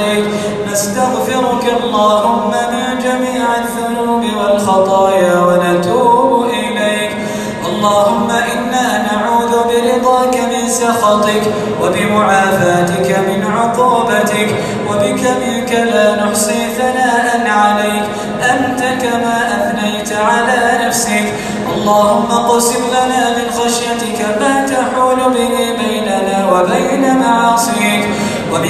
أعطيت نستغفرك اللهم من جميع الذنوب والخطايا ونتوب إليك. اللهم إنا نعوذ برضاك من سخطك وبمعافاتك من عقوبتك وبك منك لا نحصي ثناء عليك. أنت كما أثنيت على نفسك. اللهم قسم لنا من خشيتك ما تحول به بيننا وبين معاصيك.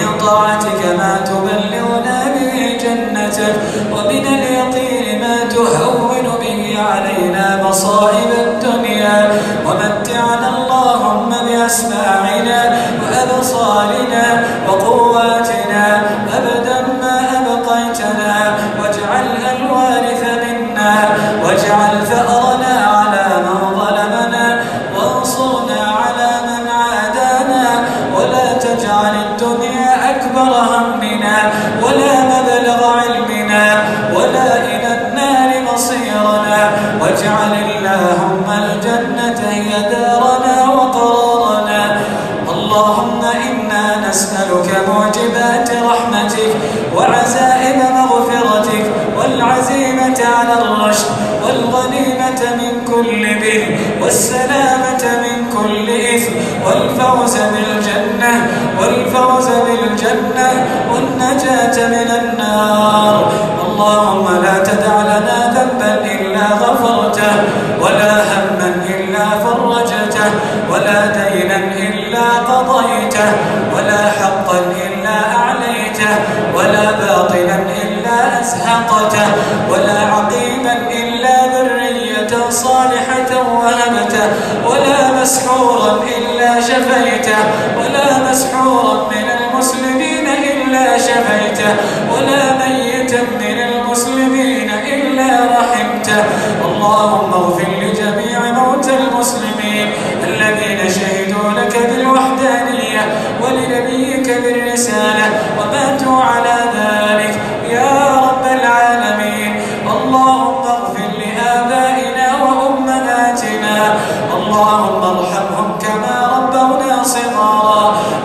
ومن طاعتك ما تبلغنا به جنتك ومن اليقين ما تهون به علينا مصائب الدنيا. ومتعنا اللهم بأسماعنا وأبصارنا وقواتنا أبدا ما أبقيتنا. واجعلها الوارث منا واجعل ثأرنا واجعل اللهم الجنة هي دارنا وقرارنا. اللهم إنا نسألك موجبات رحمتك وعزائم مغفرتك والعزيمة على الرشد والغنيمة من كل بر والسلامة من كل إثم والفوز بالجنة والفوز بالجنة والنجاة من النار. اللهم لا تدع لنا ذنبا إلا غفرته دينا إلا قضيته ولا حقا إلا أعليته ولا باطلا إلا أزهقته ولا عقيما إلا ذرية صالحة وهبته ولا مسحورا إلا شفيته ولا مسحورا من اللهم ارحمهم كما ربونا صغارا.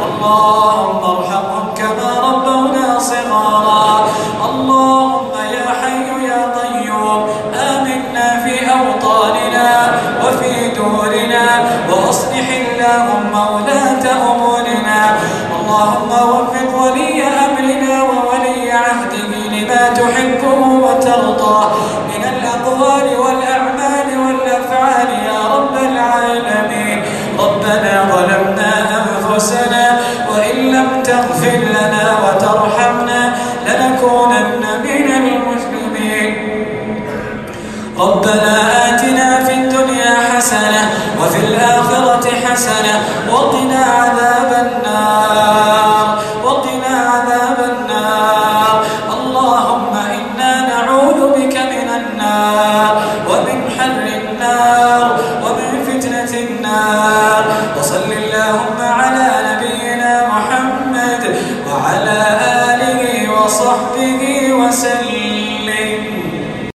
اللهم ارحمهم كما ربونا صغارا. اللهم يا حي يا قيوم آمنا في أوطاننا وفي دورنا وأصلح اللهم ولاة أمورنا. اللهم وفق ولي أمرنا وولي عهده لما تحبه وترضى. من الأقوال والأعمال ربنا ظلمنا أنفسنا وإن لم تغفر لنا وترحمنا لنكونن من المسلمين ربنا آتنا في الدنيا حسنة وفي الآخرة حسنة وقنا عذاب النار وقنا عذاب النار. اللهم إنا نعوذ بك من النار.